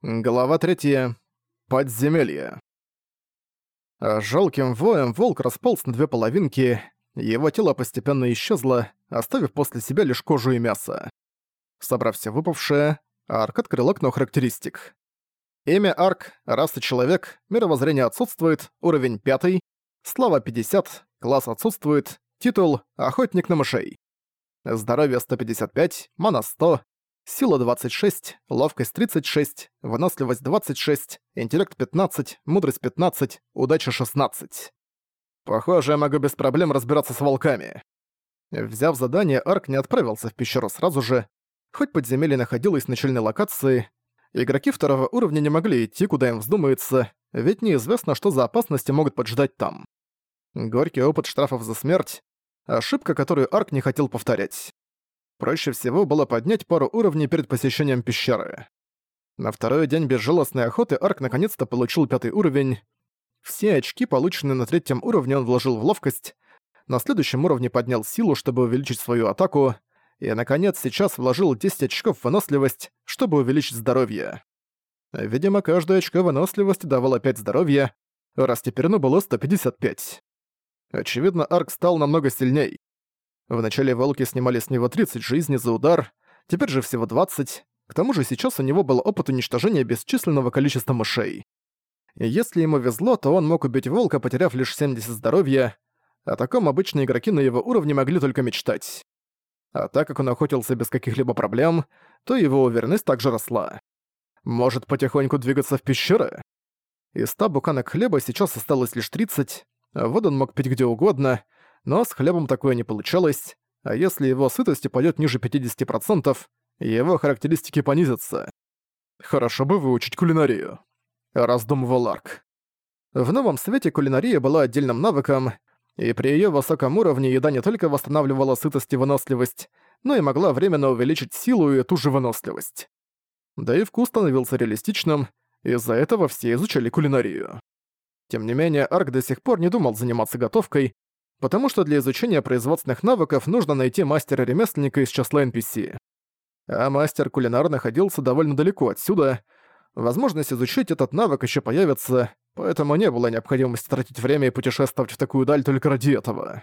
Глава 3. Подземелье. Жалким воем волк располз на две половинки, его тело постепенно исчезло, оставив после себя лишь кожу и мясо. Собрав все выпавшее, Арк открыл окно характеристик. Имя Арк, раса человек, мировоззрение отсутствует, уровень 5, слава 50, класс отсутствует, титул «Охотник на мышей». Здоровье 155, мана 100, Сила 26, ловкость 36, выносливость 26, интеллект 15, мудрость 15, удача 16. Похоже, я могу без проблем разбираться с волками. Взяв задание, Арк не отправился в пещеру сразу же. Хоть подземелье находилось в начальной локации, игроки второго уровня не могли идти, куда им вздумается, ведь неизвестно, что за опасности могут поджидать там. Горький опыт штрафов за смерть — ошибка, которую Арк не хотел повторять. Проще всего было поднять пару уровней перед посещением пещеры. На второй день безжалостной охоты Арк наконец-то получил пятый уровень. Все очки, полученные на третьем уровне, он вложил в ловкость. На следующем уровне поднял силу, чтобы увеличить свою атаку. И, наконец, сейчас вложил 10 очков в выносливость, чтобы увеличить здоровье. Видимо, каждое очко выносливости давало 5 здоровья, раз теперь оно было 155. Очевидно, Арк стал намного сильней. Вначале волки снимали с него 30 жизней за удар, теперь же всего 20. К тому же сейчас у него был опыт уничтожения бесчисленного количества мышей. И если ему везло, то он мог убить волка, потеряв лишь 70 здоровья. О таком обычные игроки на его уровне могли только мечтать. А так как он охотился без каких-либо проблем, то его уверенность также росла. Может потихоньку двигаться в пещеры? Из 100 буканок хлеба сейчас осталось лишь 30, а вот он мог пить где угодно — но с хлебом такое не получалось, а если его сытость упадёт ниже 50%, его характеристики понизятся. Хорошо бы выучить кулинарию. Раздумывал Арк. В новом свете кулинария была отдельным навыком, и при её высоком уровне еда не только восстанавливала сытость и выносливость, но и могла временно увеличить силу и ту же выносливость. Да и вкус становился реалистичным, из-за этого все изучали кулинарию. Тем не менее, Арк до сих пор не думал заниматься готовкой, потому что для изучения производственных навыков нужно найти мастера-ремесленника из числа NPC. А мастер-кулинар находился довольно далеко отсюда. Возможность изучить этот навык еще появится, поэтому не было необходимости тратить время и путешествовать в такую даль только ради этого.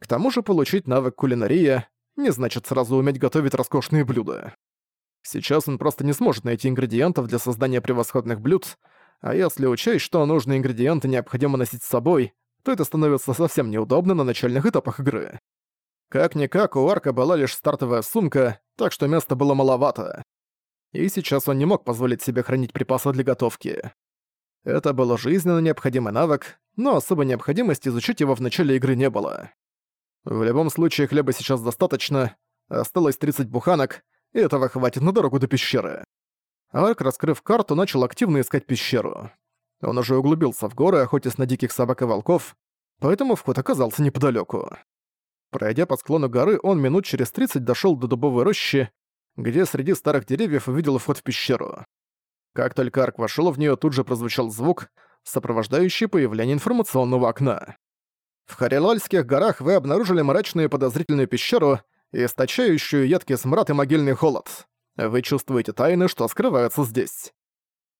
К тому же получить навык кулинария не значит сразу уметь готовить роскошные блюда. Сейчас он просто не сможет найти ингредиентов для создания превосходных блюд, а если учесть, что нужные ингредиенты необходимо носить с собой, то это становится совсем неудобно на начальных этапах игры. Как-никак, у Арка была лишь стартовая сумка, так что места было маловато. И сейчас он не мог позволить себе хранить припасы для готовки. Это был жизненно необходимый навык, но особой необходимости изучить его в начале игры не было. В любом случае, хлеба сейчас достаточно, осталось 30 буханок, и этого хватит на дорогу до пещеры. Арк, раскрыв карту, начал активно искать пещеру. Он уже углубился в горы, охотясь на диких собак и волков, поэтому вход оказался неподалеку. Пройдя по склону горы, он минут через 30 дошел до дубовой рощи, где среди старых деревьев увидел вход в пещеру. Как только Арк вошел в нее, тут же прозвучал звук, сопровождающий появление информационного окна. В Харилальских горах вы обнаружили мрачную и подозрительную пещеру, источающую едкий смрад и могильный холод. Вы чувствуете тайны, что скрываются здесь.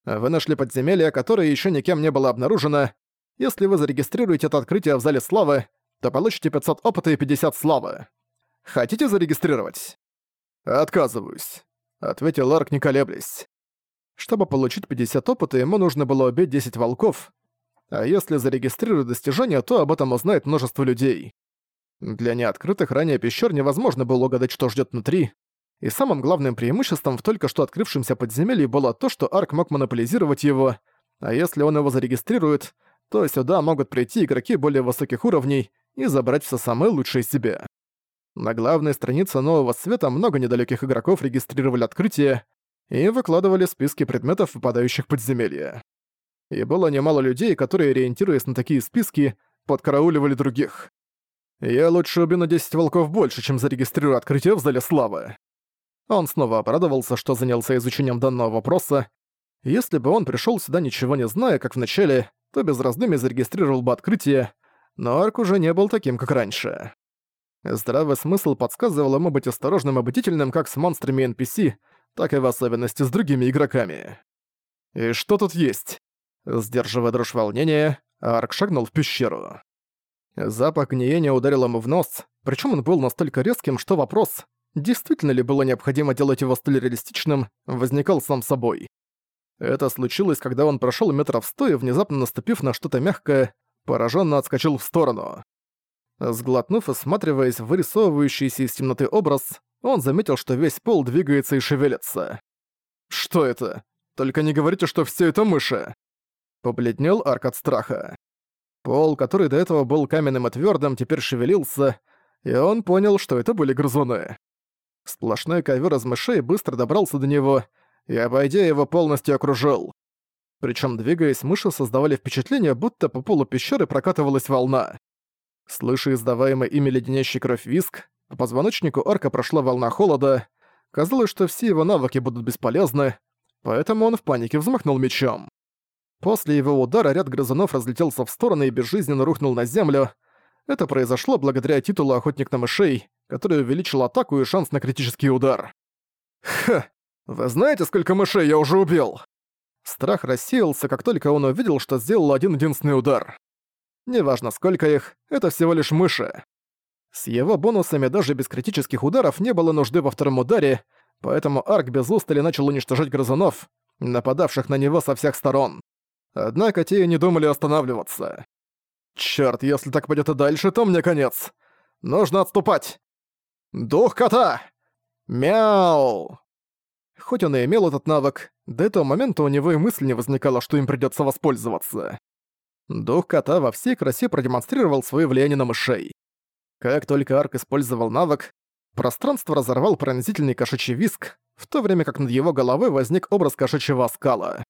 Вы нашли подземелье, которое еще никем не было обнаружено. Если вы зарегистрируете это открытие в Зале Славы, то получите 500 опыта и 50 славы. Хотите зарегистрировать? Отказываюсь, ответил Ларк, не колеблясь. Чтобы получить 50 опыта, ему нужно было убить 10 волков, а если зарегистрируют достижение, то об этом узнает множество людей. Для неоткрытых ранее пещер невозможно было угадать, что ждет внутри, и самым главным преимуществом в только что открывшемся подземелье было то, что Арк мог монополизировать его, а если он его зарегистрирует, то сюда могут прийти игроки более высоких уровней и забрать все самое лучшее себе. На главной странице Нового Света много недалеких игроков регистрировали открытие и выкладывали списки предметов, попадающих в подземелье. И было немало людей, которые, ориентируясь на такие списки, подкарауливали других. Я лучше убью на 10 волков больше, чем зарегистрирую открытие в Зале Славы. Он снова обрадовался, что занялся изучением данного вопроса. Если бы он пришёл сюда ничего не зная, как в начале, то без раздумий зарегистрировал бы открытие, но Арк уже не был таким, как раньше. Здравый смысл подсказывал ему быть осторожным и бдительным как с монстрами NPC, так и в особенности с другими игроками. «И что тут есть?» Сдерживая дрожь волнения, Арк шагнул в пещеру. Запах гниения ударил ему в нос, причем он был настолько резким, что вопрос, действительно ли было необходимо делать его столь реалистичным, возникал сам собой. Это случилось, когда он прошел метров сто и, внезапно наступив на что-то мягкое, пораженно отскочил в сторону. Сглотнув и всматриваясь вырисовывающийся из темноты образ, он заметил, что весь пол двигается и шевелится. «Что это? Только не говорите, что все это мыши!» Побледнел Арк от страха. Пол, который до этого был каменным и твердым, теперь шевелился, и он понял, что это были грызуны. Сплошной ковер из мышей быстро добрался до него и, обойдя его, полностью окружил. Причем, двигаясь, мыши создавали впечатление, будто по полу пещеры прокатывалась волна. Слыша издаваемый ими леденящий кровь виск, по позвоночнику арка прошла волна холода. Казалось, что все его навыки будут бесполезны, поэтому он в панике взмахнул мечом. После его удара ряд грызунов разлетелся в стороны и безжизненно рухнул на землю. Это произошло благодаря титулу «Охотник на мышей», который увеличил атаку и шанс на критический удар. «Ха! Вы знаете, сколько мышей я уже убил?» Страх рассеялся, как только он увидел, что сделал один-единственный удар. Неважно, сколько их, это всего лишь мыши. С его бонусами даже без критических ударов не было нужды во втором ударе, поэтому Арк без устали начал уничтожать грызунов, нападавших на него со всех сторон. Однако те не думали останавливаться. Чёрт, если так пойдёт и дальше, то мне конец. Нужно отступать. Дух кота! Мяу! Хоть он и имел этот навык, до этого момента у него и мысли не возникало, что им придётся воспользоваться. Дух кота во всей красе продемонстрировал свое влияние на мышей. Как только Арк использовал навык, пространство разорвал пронзительный кошачий виск, в то время как над его головой возник образ кошачьего скала.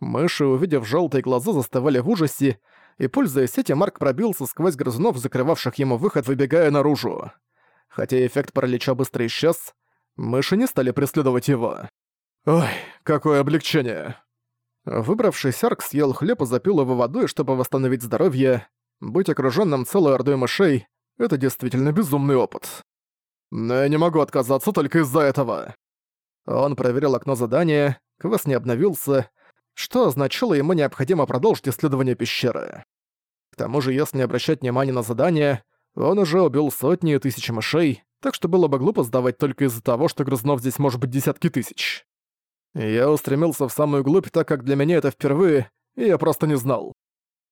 Мыши, увидев желтые глаза, застывали в ужасе, и, пользуясь этим, Арк пробился сквозь грызунов, закрывавших ему выход, выбегая наружу. Хотя эффект паралича быстро исчез, мыши не стали преследовать его. «Ой, какое облегчение!» Выбравшись, Арк съел хлеб и запил его водой, чтобы восстановить здоровье. Быть окружённым целой ордой мышей — это действительно безумный опыт. Но я не могу отказаться только из-за этого. Он проверил окно задания, квест не обновился, что означало ему необходимо продолжить исследование пещеры. К тому же, если не обращать внимания на задание, он уже убил сотни и тысячи мышей, так что было бы глупо сдавать только из-за того, что грызнов здесь может быть десятки тысяч. Я устремился в самую глубь, так как для меня это впервые, и я просто не знал.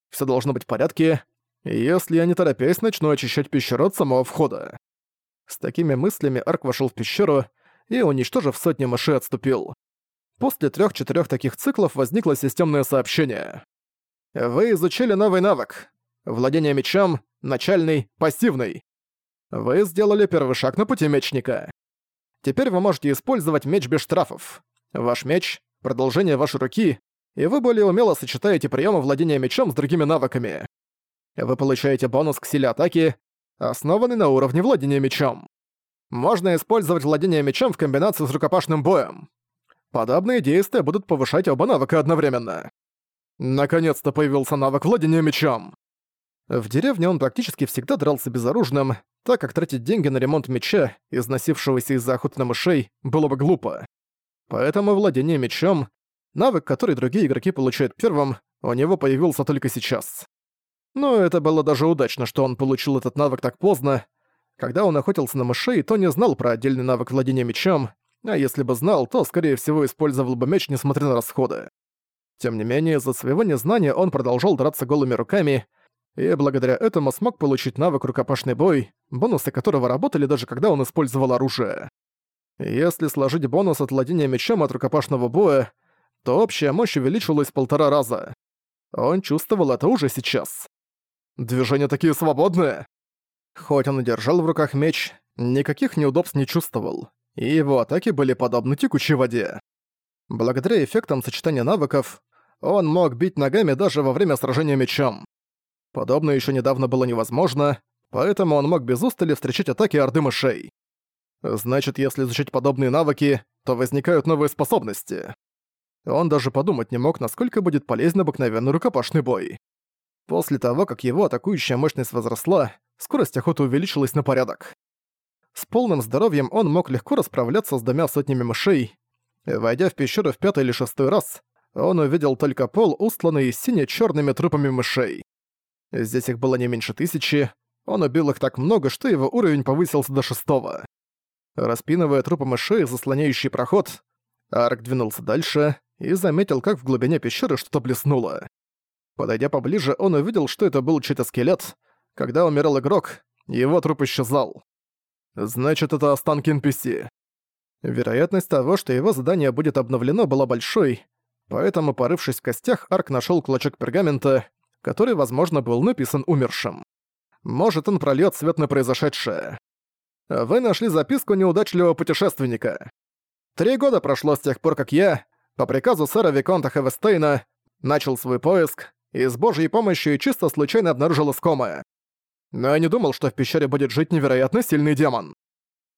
Все должно быть в порядке, если я не торопясь начну очищать пещеру от самого входа. С такими мыслями Арк вошел в пещеру и, уничтожив сотни мышей, отступил. После трех-четырех таких циклов возникло системное сообщение. Вы изучили новый навык. Владение мечом, начальный, пассивный. Вы сделали первый шаг на пути мечника. Теперь вы можете использовать меч без штрафов. Ваш меч — продолжение вашей руки, и вы более умело сочетаете приемы владения мечом с другими навыками. Вы получаете бонус к силе атаки, основанный на уровне владения мечом. Можно использовать владение мечом в комбинации с рукопашным боем. Подобные действия будут повышать оба навыка одновременно. Наконец-то появился навык владения мечом. В деревне он практически всегда дрался безоружным, так как тратить деньги на ремонт меча, износившегося из-за охоты на мышей, было бы глупо. Поэтому владение мечом, навык, который другие игроки получают первым, у него появился только сейчас. Но это было даже удачно, что он получил этот навык так поздно. Когда он охотился на мышей, то не знал про отдельный навык владения мечом, а если бы знал, то, скорее всего, использовал бы меч, несмотря на расходы. Тем не менее, из-за своего незнания он продолжал драться голыми руками, и благодаря этому смог получить навык рукопашный бой, бонусы которого работали даже когда он использовал оружие. Если сложить бонус от владения мечом от рукопашного боя, то общая мощь увеличилась в полтора раза. Он чувствовал это уже сейчас. Движения такие свободные. Хоть он и держал в руках меч, никаких неудобств не чувствовал, и его атаки были подобны текучей воде. Благодаря эффектам сочетания навыков, он мог бить ногами даже во время сражения мечом. Подобное еще недавно было невозможно, поэтому он мог без устали встречать атаки орды мышей. Значит, если изучать подобные навыки, то возникают новые способности. Он даже подумать не мог, насколько будет полезен обыкновенный рукопашный бой. После того, как его атакующая мощность возросла, скорость охоты увеличилась на порядок. С полным здоровьем он мог легко расправляться с двумя сотнями мышей. Войдя в пещеру в пятый или шестой раз, он увидел только пол, устланный сине-чёрными трупами мышей. Здесь их было не меньше тысячи, он убил их так много, что его уровень повысился до шестого. Распинывая трупы мышей, заслоняющий проход, Арк двинулся дальше и заметил, как в глубине пещеры что-то блеснуло. Подойдя поближе, он увидел, что это был чей-то скелет. Когда умирал игрок, его труп исчезал. Значит, это останки NPC. Вероятность того, что его задание будет обновлено, была большой, поэтому, порывшись в костях, Арк нашел клочок пергамента, который, возможно, был написан умершим. Может, он прольёт свет на произошедшее. Вы нашли записку неудачливого путешественника. Три года прошло с тех пор, как я, по приказу сэра Виконта Хевестейна, начал свой поиск и с божьей помощью чисто случайно обнаружил искомое. Но я не думал, что в пещере будет жить невероятно сильный демон.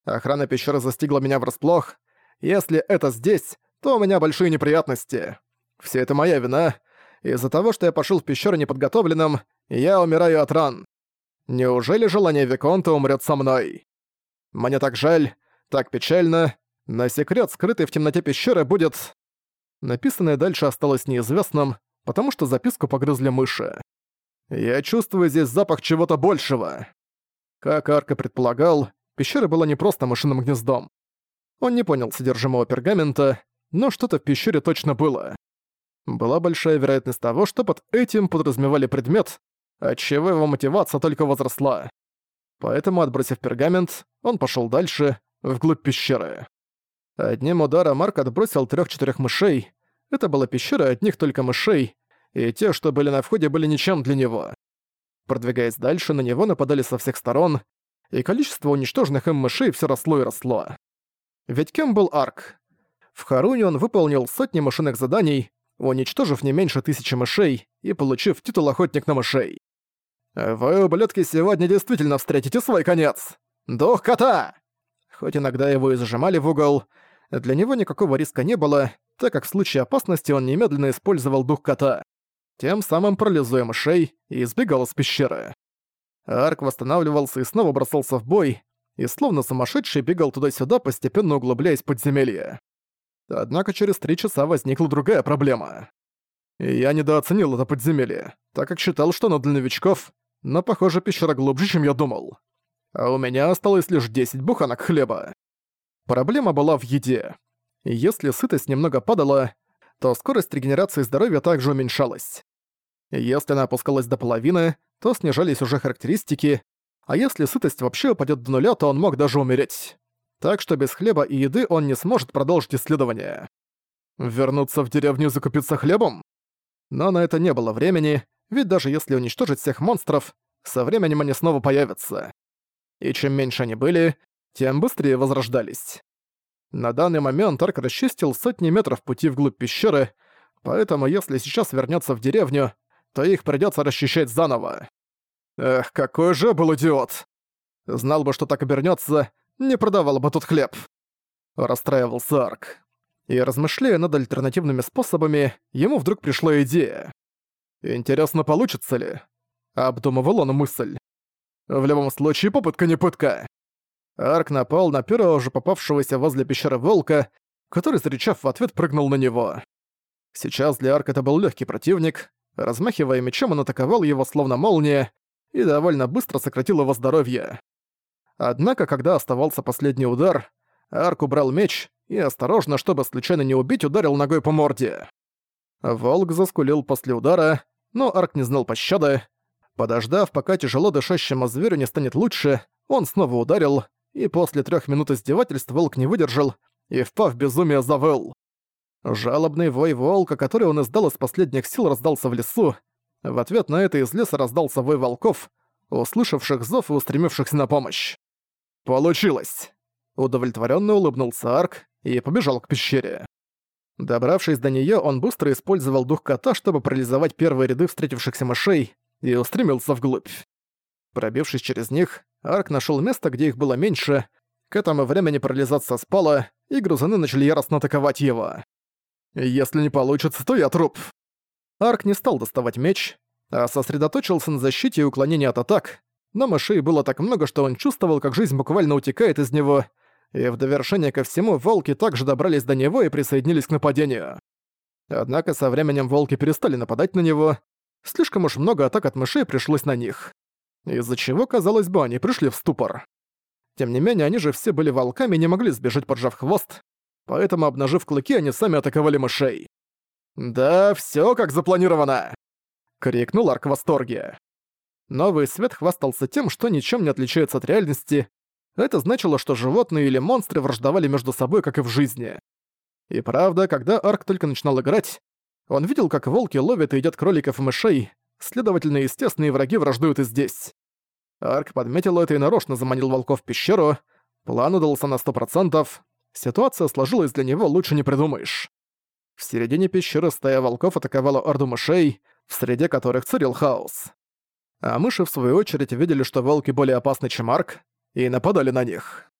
Охрана пещеры застигла меня врасплох. Если это здесь, то у меня большие неприятности. Все это моя вина. Из-за того, что я пошел в пещеру неподготовленным, я умираю от ран. Неужели желание Виконта умрет со мной? Мне так жаль, так печально, но секрет, скрытый в темноте пещеры, будет... Написанное дальше осталось неизвестным, потому что записку погрызли мыши. Я чувствую здесь запах чего-то большего. Как Арка предполагал, пещера была не просто мышиным гнездом. Он не понял содержимого пергамента, но что-то в пещере точно было. Была большая вероятность того, что под этим подразумевали предмет, отчего его мотивация только возросла. Поэтому, отбросив пергамент, он пошел дальше, вглубь пещеры. Одним ударом Марк отбросил трех-четырех мышей. Это была пещера одних только мышей, и те, что были на входе, были ничем для него. Продвигаясь дальше, на него нападали со всех сторон, и количество уничтоженных им мышей все росло и росло. Ведь кем был Арк? В Харуне он выполнил сотни мышиных заданий, уничтожив не меньше тысячи мышей и получив титул «Охотник на мышей». «Вы, ублюдки, сегодня действительно встретите свой конец! Дух кота!» Хоть иногда его и зажимали в угол, для него никакого риска не было, так как в случае опасности он немедленно использовал дух кота, тем самым парализуя мышей и избегал из пещеры. Арк восстанавливался и снова бросался в бой, и словно сумасшедший бегал туда-сюда, постепенно углубляясь в подземелье. Однако через три часа возникла другая проблема. я недооценил это подземелье, так как считал, что оно для новичков, но, похоже, пещера глубже, чем я думал. А у меня осталось лишь 10 буханок хлеба. Проблема была в еде. Если сытость немного падала, то скорость регенерации здоровья также уменьшалась. Если она опускалась до половины, то снижались уже характеристики, а если сытость вообще упадет до нуля, то он мог даже умереть. Так что без хлеба и еды он не сможет продолжить исследование. Вернуться в деревню и закупиться хлебом? Но на это не было времени, ведь даже если уничтожить всех монстров, со временем они снова появятся. И чем меньше они были, тем быстрее возрождались. На данный момент Арк расчистил сотни метров пути вглубь пещеры, поэтому если сейчас вернется в деревню, то их придется расчищать заново. Эх, какой же был идиот! Знал бы, что так обернется, не продавал бы тут хлеб. Расстраивался Арк. И размышляя над альтернативными способами, ему вдруг пришла идея. Интересно, получится ли? Обдумывал он мысль. В любом случае, попытка не пытка. Арк напал на первого же попавшегося возле пещеры волка, который, зарычав в ответ, прыгнул на него. Сейчас для Арка это был легкий противник. Размахивая мечом, он атаковал его словно молния и довольно быстро сократил его здоровье. Однако, когда оставался последний удар, Арк убрал меч и, осторожно, чтобы случайно не убить, ударил ногой по морде. Волк заскулил после удара, но Арк не знал пощады. Подождав, пока тяжело дышащему зверю не станет лучше, он снова ударил, и после трех минут издевательств волк не выдержал и, впав в безумие, завыл. Жалобный вой волка, который он издал из последних сил, раздался в лесу. В ответ на это из леса раздался вой волков, услышавших зов и устремившихся на помощь. «Получилось!» Удовлетворенно улыбнулся Арк и побежал к пещере. Добравшись до нее, он быстро использовал дух кота, чтобы парализовать первые ряды встретившихся мышей, и устремился вглубь. Пробившись через них, Арк нашел место, где их было меньше. К этому времени парализация спала, и грузаны начали яростно атаковать его. «Если не получится, то я труп». Арк не стал доставать меч, а сосредоточился на защите и уклонении от атак, но мышей было так много, что он чувствовал, как жизнь буквально утекает из него, и в довершение ко всему волки также добрались до него и присоединились к нападению. Однако со временем волки перестали нападать на него, слишком уж много атак от мышей пришлось на них, из-за чего, казалось бы, они пришли в ступор. Тем не менее, они же все были волками и не могли сбежать, поджав хвост, поэтому, обнажив клыки, они сами атаковали мышей. «Да, всё как запланировано!» — крикнул Арк в восторге. Новый свет хвастался тем, что ничем не отличается от реальности. Это значило, что животные или монстры враждовали между собой, как и в жизни. И правда, когда Арк только начинал играть, он видел, как волки ловят и едят кроликов и мышей, следовательно, естественные враги враждуют и здесь. Арк подметил это и нарочно заманил волков в пещеру, план удался на сто процентов, ситуация сложилась для него лучше не придумаешь. В середине пещеры стая волков атаковала орду мышей, в среде которых царил хаос. А мыши, в свою очередь, видели, что волки более опасны, чем Арк, и нападали на них.